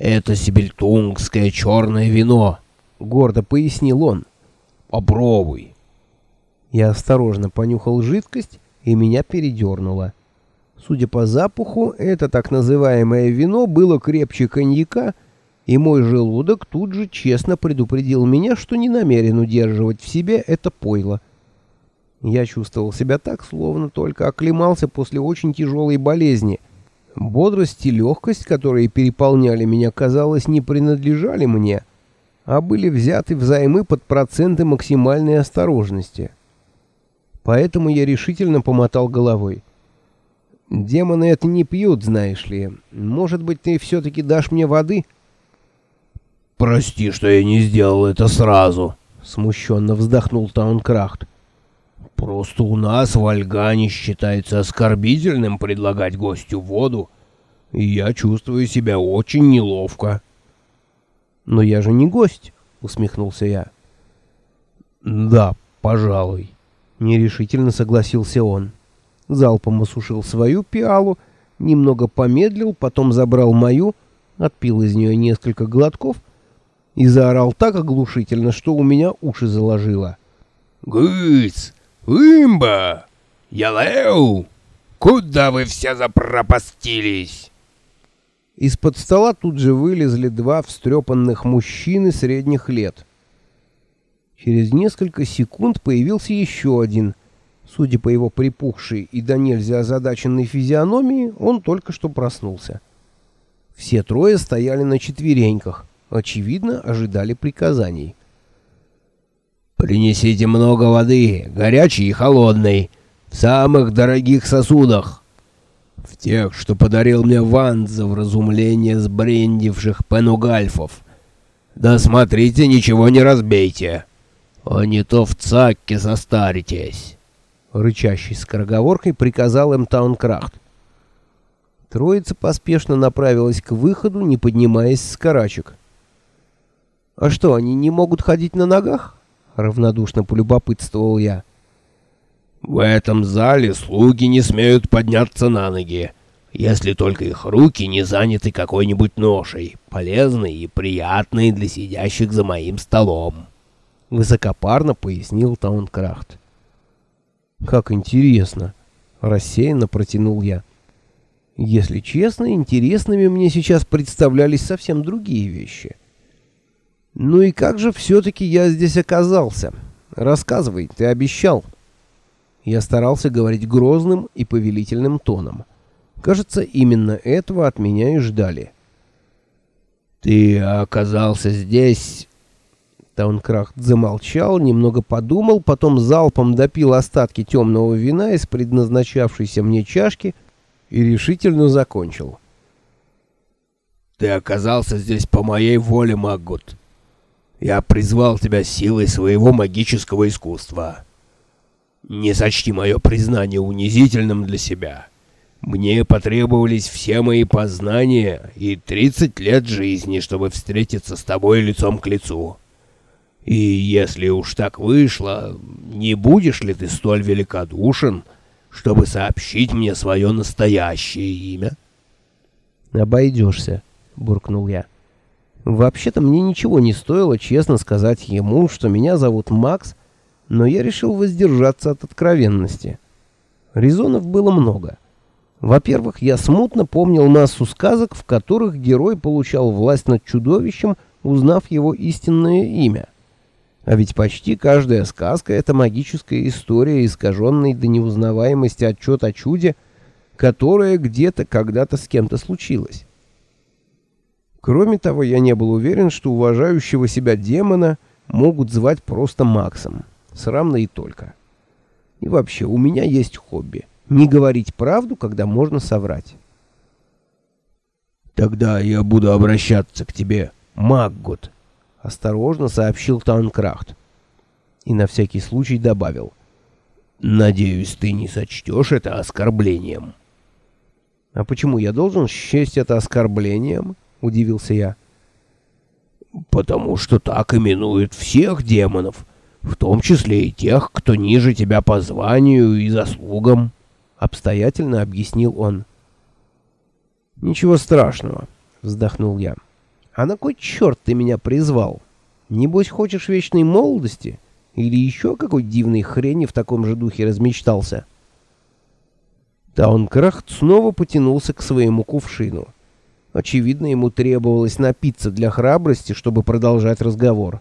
«Это сибельтунгское черное вино», — гордо пояснил он. «Попробуй». Я осторожно понюхал жидкость, и меня передернуло. Судя по запаху, это так называемое вино было крепче коньяка, и мой желудок тут же честно предупредил меня, что не намерен удерживать в себе это пойло. Я чувствовал себя так, словно только оклемался после очень тяжелой болезни. Бодрость и легкость, которые переполняли меня, казалось, не принадлежали мне, а были взяты взаймы под проценты максимальной осторожности. Поэтому я решительно помотал головой. Демоны это не пьют, знаешь ли. Может быть, ты все-таки дашь мне воды? Прости, что я не сделал это сразу, смущенно вздохнул Таункрахт. Просто у нас в Альгане считается оскорбительным предлагать гостю воду, и я чувствую себя очень неловко. Но я же не гость, усмехнулся я. Да, пожалуй, нерешительно согласился он залпом осушил свою пиалу, немного помедлил, потом забрал мою, отпил из нее несколько глотков и заорал так оглушительно, что у меня уши заложило. «Гыц! Имба! Ялеу! Куда вы все запропастились?» Из-под стола тут же вылезли два встрепанных мужчины средних лет. Через несколько секунд появился еще один, Судя по его припухшей и до нельзя озадаченной физиономии, он только что проснулся. Все трое стояли на четвереньках, очевидно, ожидали приказаний. «Принесите много воды, горячей и холодной, в самых дорогих сосудах. В тех, что подарил мне Ван за вразумление сбрендивших пенугальфов. Да смотрите, ничего не разбейте, а не то в цакке состаритесь» рычащей скороговоркой приказал им Таункрахт. Троица поспешно направилась к выходу, не поднимаясь с карачек. «А что, они не могут ходить на ногах?» — равнодушно полюбопытствовал я. «В этом зале слуги не смеют подняться на ноги, если только их руки не заняты какой-нибудь ношей, полезной и приятной для сидящих за моим столом», — высокопарно пояснил Таункрахт. Как интересно, рассеянно протянул я. Если честно, интересными мне сейчас представлялись совсем другие вещи. Ну и как же все таки я здесь оказался? Рассказывай, ты обещал. Я старался говорить грозным и повелительным тоном. Кажется, именно этого от меня и ждали. Ты оказался здесь Таункрахт замолчал, немного подумал, потом залпом допил остатки темного вина из предназначавшейся мне чашки и решительно закончил. «Ты оказался здесь по моей воле, Маггут. Я призвал тебя силой своего магического искусства. Не сочти мое признание унизительным для себя. Мне потребовались все мои познания и тридцать лет жизни, чтобы встретиться с тобой лицом к лицу». И если уж так вышло, не будешь ли ты столь великодушен, чтобы сообщить мне свое настоящее имя? Обойдешься, буркнул я. Вообще-то мне ничего не стоило честно сказать ему, что меня зовут Макс, но я решил воздержаться от откровенности. Резонов было много. Во-первых, я смутно помнил массу сказок, в которых герой получал власть над чудовищем, узнав его истинное имя. А ведь почти каждая сказка — это магическая история, искаженный до неузнаваемости отчет о чуде, которое где-то когда-то с кем-то случилось. Кроме того, я не был уверен, что уважающего себя демона могут звать просто Максом. Срамно и только. И вообще, у меня есть хобби. Не говорить правду, когда можно соврать. «Тогда я буду обращаться к тебе, Маггот», — осторожно сообщил Таункрафт. И на всякий случай добавил. «Надеюсь, ты не сочтешь это оскорблением». «А почему я должен счесть это оскорблением?» — удивился я. «Потому что так именуют всех демонов, в том числе и тех, кто ниже тебя по званию и заслугам», — обстоятельно объяснил он. «Ничего страшного», — вздохнул я. А на кой черт ты меня призвал? Небось, хочешь вечной молодости? Или еще какой дивной хрени в таком же духе размечтался?» Таункрахт снова потянулся к своему кувшину. Очевидно, ему требовалось напиться для храбрости, чтобы продолжать разговор.